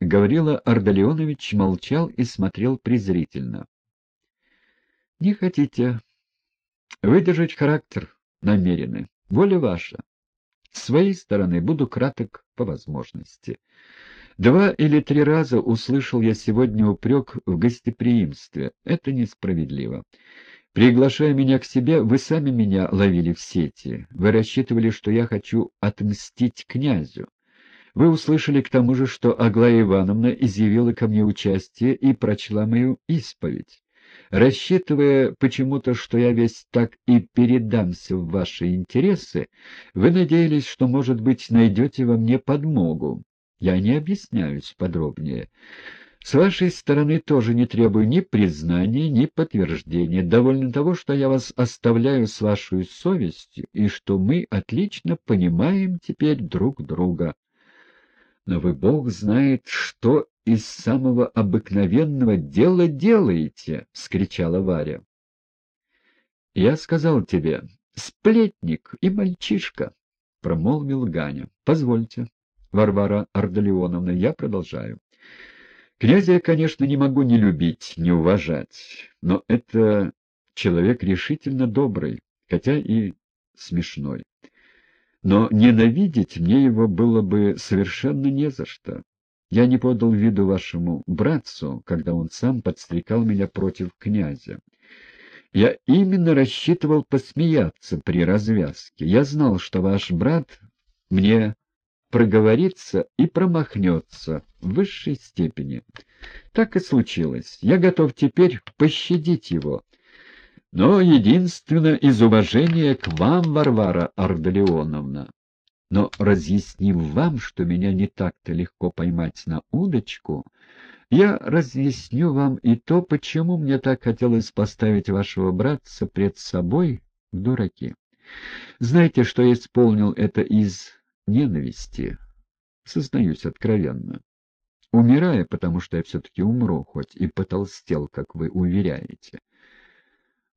Гаврила Ардалионович молчал и смотрел презрительно. — Не хотите выдержать характер намерены. Воля ваша. С своей стороны буду краток по возможности. Два или три раза услышал я сегодня упрек в гостеприимстве. Это несправедливо. Приглашая меня к себе, вы сами меня ловили в сети. Вы рассчитывали, что я хочу отмстить князю. Вы услышали к тому же, что Аглая Ивановна изъявила ко мне участие и прочла мою исповедь. Рассчитывая почему-то, что я весь так и передамся в ваши интересы, вы надеялись, что, может быть, найдете во мне подмогу. Я не объясняюсь подробнее. С вашей стороны тоже не требую ни признания, ни подтверждения. Довольно того, что я вас оставляю с вашей совестью, и что мы отлично понимаем теперь друг друга. Но вы, Бог знает, что из самого обыкновенного дела делаете, — вскричала Варя. — Я сказал тебе, сплетник и мальчишка, — промолвил Ганя. — Позвольте, Варвара Ардалионовна, я продолжаю. Князя я, конечно, не могу не любить, не уважать, но это человек решительно добрый, хотя и смешной. Но ненавидеть мне его было бы совершенно не за что. Я не подал виду вашему братцу, когда он сам подстрекал меня против князя. Я именно рассчитывал посмеяться при развязке. Я знал, что ваш брат мне проговорится и промахнется в высшей степени. Так и случилось. Я готов теперь пощадить его, но единственно из уважения к вам, Варвара Ардалионовна. Но разъяснив вам, что меня не так-то легко поймать на удочку, я разъясню вам и то, почему мне так хотелось поставить вашего братца пред собой в дураки. Знаете, что я исполнил это из ненависти, сознаюсь откровенно. Умирая, потому что я все-таки умру, хоть и потолстел, как вы уверяете.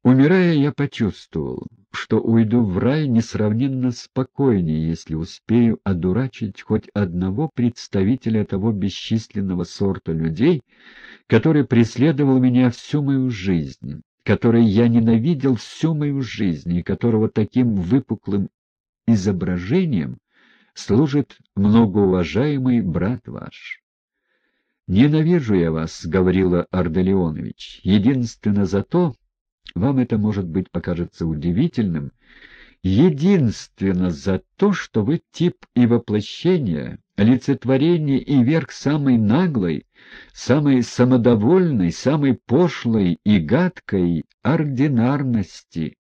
Умирая, я почувствовал, что уйду в рай несравненно спокойнее, если успею одурачить хоть одного представителя того бесчисленного сорта людей, который преследовал меня всю мою жизнь, который я ненавидел всю мою жизнь и которого таким выпуклым изображением служит многоуважаемый брат ваш. «Ненавижу я вас», — говорила Арделеонович, — «единственно за то, вам это, может быть, покажется удивительным, единственно за то, что вы тип и воплощение, олицетворение и верх самой наглой, самой самодовольной, самой пошлой и гадкой ординарности.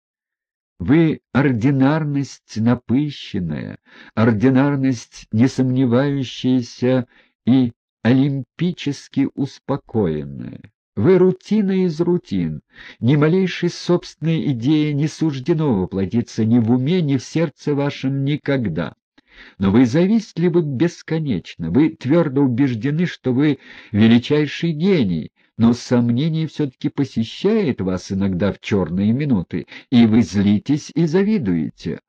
Вы — ординарность напыщенная, ординарность несомневающаяся и олимпически успокоенная. Вы рутина из рутин. Ни малейшей собственной идеи не суждено воплотиться ни в уме, ни в сердце вашем никогда. Но вы завистливы бесконечно, вы твердо убеждены, что вы величайший гений, но сомнение все-таки посещает вас иногда в черные минуты, и вы злитесь и завидуете.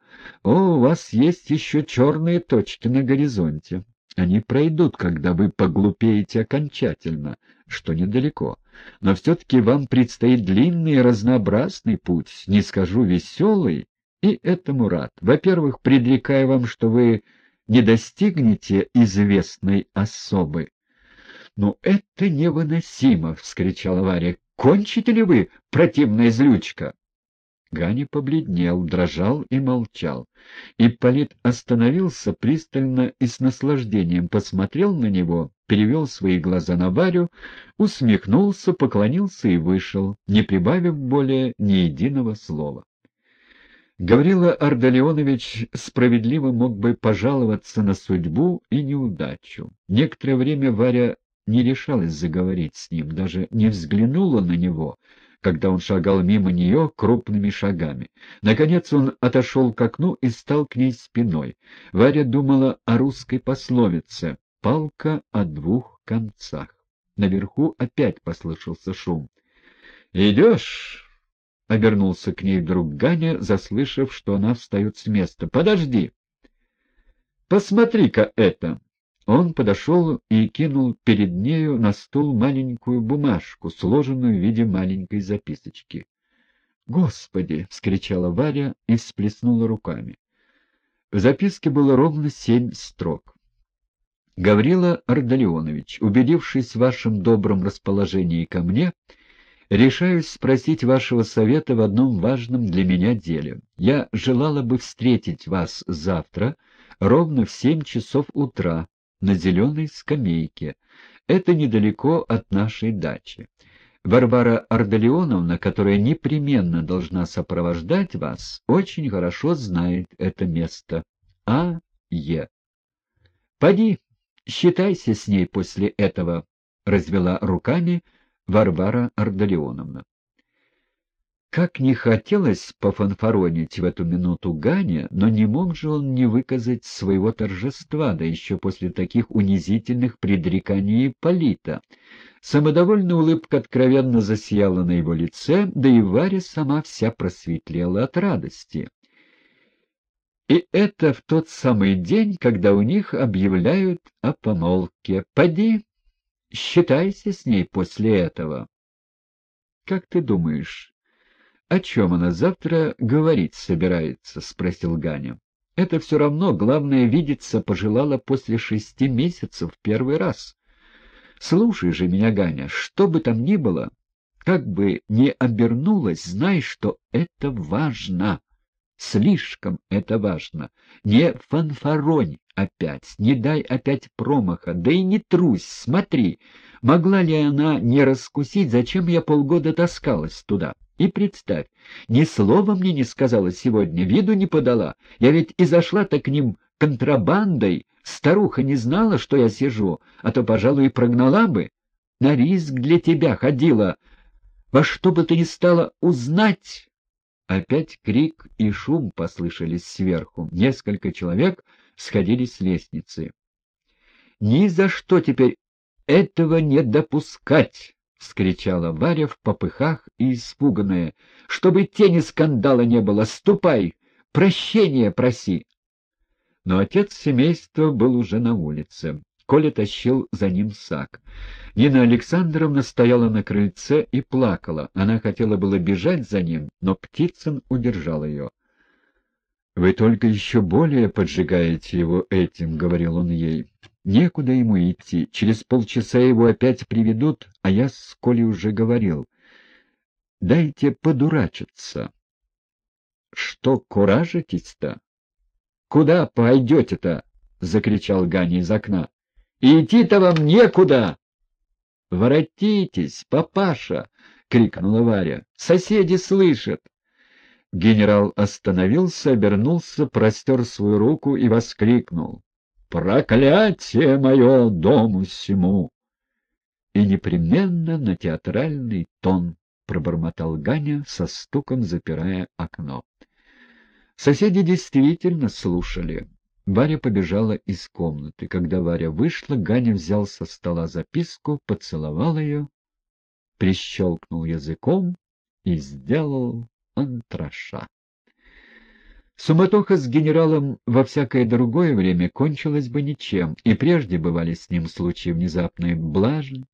О, у вас есть еще черные точки на горизонте. Они пройдут, когда вы поглупеете окончательно, что недалеко. Но все-таки вам предстоит длинный и разнообразный путь, не скажу веселый, и этому рад. Во-первых, предрекаю вам, что вы не достигнете известной особы. — Ну, это невыносимо! — вскричала Варя. — Кончите ли вы, противная злючка? Ганя побледнел, дрожал и молчал. Ипполит остановился пристально и с наслаждением посмотрел на него, перевел свои глаза на Варю, усмехнулся, поклонился и вышел, не прибавив более ни единого слова. Гаврила Ардалионович справедливо мог бы пожаловаться на судьбу и неудачу. Некоторое время Варя не решалась заговорить с ним, даже не взглянула на него — когда он шагал мимо нее крупными шагами. Наконец он отошел к окну и стал к ней спиной. Варя думала о русской пословице «палка о двух концах». Наверху опять послышался шум. «Идешь?» — обернулся к ней вдруг Ганя, заслышав, что она встает с места. «Подожди!» «Посмотри-ка это!» Он подошел и кинул перед нею на стол маленькую бумажку, сложенную в виде маленькой записочки. «Господи!» — вскричала Варя и всплеснула руками. В записке было ровно семь строк. «Гаврила Ардалионович, убедившись в вашем добром расположении ко мне, решаюсь спросить вашего совета в одном важном для меня деле. Я желала бы встретить вас завтра ровно в семь часов утра на зеленой скамейке. Это недалеко от нашей дачи. Варвара Ардалионовна, которая непременно должна сопровождать вас, очень хорошо знает это место. А. Е. Поди, считайся с ней после этого, — развела руками Варвара Ардалионовна. Как не хотелось пофанфаронить в эту минуту Ганя, но не мог же он не выказать своего торжества, да еще после таких унизительных предреканий Полита. Самодовольная улыбка откровенно засияла на его лице, да и Варя сама вся просветлела от радости. И это в тот самый день, когда у них объявляют о помолвке. Поди, считайся с ней после этого. Как ты думаешь, «О чем она завтра говорить собирается?» — спросил Ганя. «Это все равно, главное, видеться пожелала после шести месяцев первый раз. Слушай же меня, Ганя, что бы там ни было, как бы ни обернулось, знай, что это важно». Слишком это важно. Не фанфаронь опять, не дай опять промаха, да и не трусь, смотри. Могла ли она не раскусить, зачем я полгода таскалась туда? И представь, ни слова мне не сказала сегодня, виду не подала. Я ведь и зашла-то к ним контрабандой. Старуха не знала, что я сижу, а то, пожалуй, и прогнала бы. На риск для тебя ходила. Во что бы ты ни стала узнать... Опять крик и шум послышались сверху. Несколько человек сходили с лестницы. «Ни за что теперь этого не допускать!» — вскричала Варя в попыхах и испуганная. — Чтобы тени скандала не было, ступай, прощения проси. Но отец семейства был уже на улице. Коля тащил за ним сак. Нина Александровна стояла на крыльце и плакала. Она хотела было бежать за ним, но Птицын удержал ее. — Вы только еще более поджигаете его этим, — говорил он ей. — Некуда ему идти. Через полчаса его опять приведут, а я с Колей уже говорил. Дайте подурачиться. — Что куражитесь-то? — Куда пойдете-то? — закричал Ганя из окна. — Идти-то вам некуда! — Воротитесь, папаша! — крикнула Варя. — Соседи слышат! Генерал остановился, обернулся, простер свою руку и воскликнул. «Проклятие мое дому всему!» И непременно на театральный тон пробормотал Ганя, со стуком запирая окно. Соседи действительно слушали. Варя побежала из комнаты. Когда Варя вышла, Ганя взял со стола записку, поцеловал ее, прищелкнул языком и сделал антраша. Суматоха с генералом во всякое другое время кончилась бы ничем, и прежде бывали с ним случаи внезапной блажи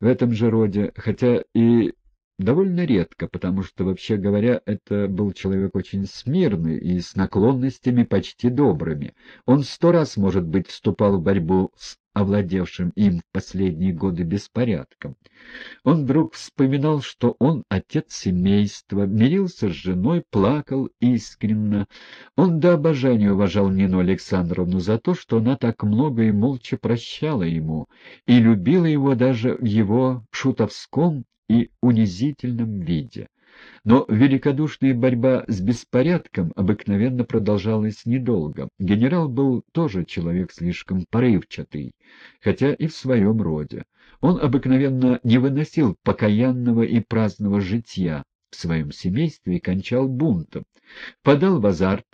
в этом же роде, хотя и довольно редко, потому что, вообще говоря, это был человек очень смирный и с наклонностями почти добрыми. Он сто раз, может быть, вступал в борьбу с овладевшим им в последние годы беспорядком. Он вдруг вспоминал, что он отец семейства, мирился с женой, плакал искренно. Он до обожания уважал Нину Александровну за то, что она так много и молча прощала ему, и любила его даже в его шутовском и унизительном виде. Но великодушная борьба с беспорядком обыкновенно продолжалась недолго. Генерал был тоже человек слишком порывчатый, хотя и в своем роде. Он обыкновенно не выносил покаянного и праздного житья в своем семействе и кончал бунтом. Подал в азарт,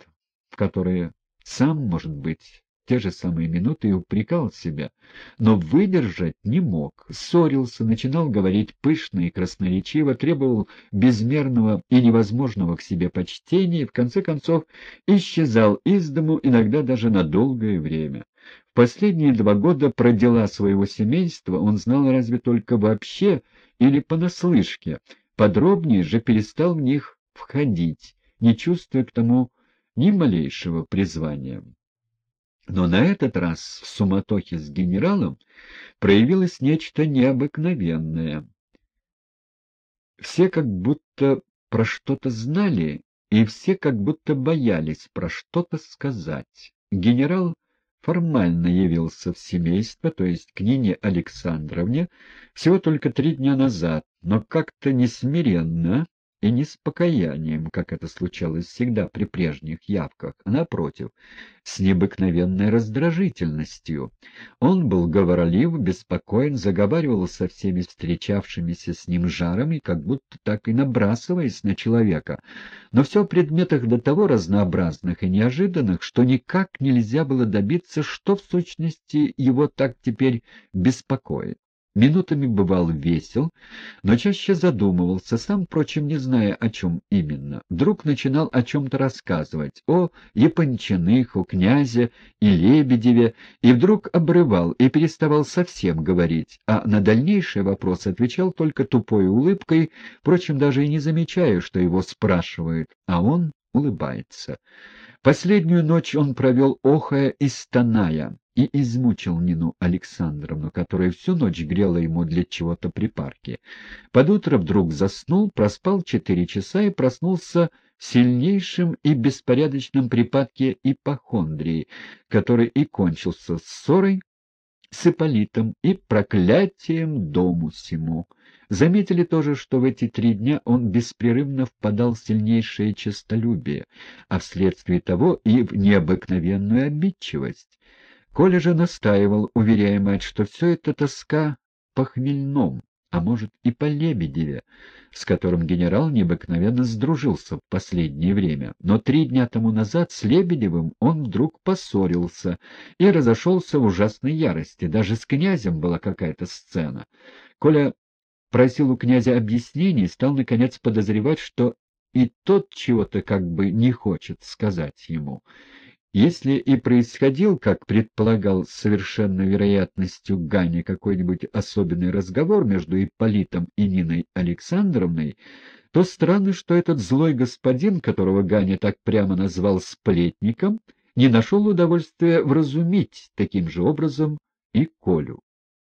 в который сам, может быть, те же самые минуты и упрекал себя, но выдержать не мог, ссорился, начинал говорить пышно и красноречиво, требовал безмерного и невозможного к себе почтения и, в конце концов, исчезал из дому иногда даже на долгое время. В последние два года про дела своего семейства он знал разве только вообще или понаслышке, подробнее же перестал в них входить, не чувствуя к тому ни малейшего призвания. Но на этот раз в суматохе с генералом проявилось нечто необыкновенное. Все как будто про что-то знали, и все как будто боялись про что-то сказать. Генерал формально явился в семейство, то есть к Нине Александровне, всего только три дня назад, но как-то несмиренно и не с покаянием, как это случалось всегда при прежних явках, а напротив, с необыкновенной раздражительностью. Он был говорлив, беспокоен, заговаривал со всеми встречавшимися с ним жарами, как будто так и набрасываясь на человека, но все в предметах до того разнообразных и неожиданных, что никак нельзя было добиться, что в сущности его так теперь беспокоит. Минутами бывал весел, но чаще задумывался, сам, впрочем, не зная, о чем именно. Вдруг начинал о чем-то рассказывать, о Япончиных, о князе и Лебедеве, и вдруг обрывал и переставал совсем говорить, а на дальнейший вопрос отвечал только тупой улыбкой, впрочем, даже и не замечая, что его спрашивают, а он улыбается. Последнюю ночь он провел охая и стоная и измучил Нину Александровну, которая всю ночь грела ему для чего-то припарки. Под утро вдруг заснул, проспал четыре часа и проснулся в сильнейшем и беспорядочном припадке ипохондрии, который и кончился ссорой с Ипполитом и проклятием дому сему. Заметили тоже, что в эти три дня он беспрерывно впадал в сильнейшее честолюбие, а вследствие того и в необыкновенную обидчивость. Коля же настаивал, уверяя мать, что все это тоска по хмельном, а может и по Лебедеве, с которым генерал необыкновенно сдружился в последнее время. Но три дня тому назад с Лебедевым он вдруг поссорился и разошелся в ужасной ярости. Даже с князем была какая-то сцена. Коля просил у князя объяснений, стал, наконец, подозревать, что и тот чего-то как бы не хочет сказать ему. Если и происходил, как предполагал с совершенной вероятностью Ганя, какой-нибудь особенный разговор между Ипполитом и Ниной Александровной, то странно, что этот злой господин, которого Ганя так прямо назвал сплетником, не нашел удовольствия вразумить таким же образом и Колю.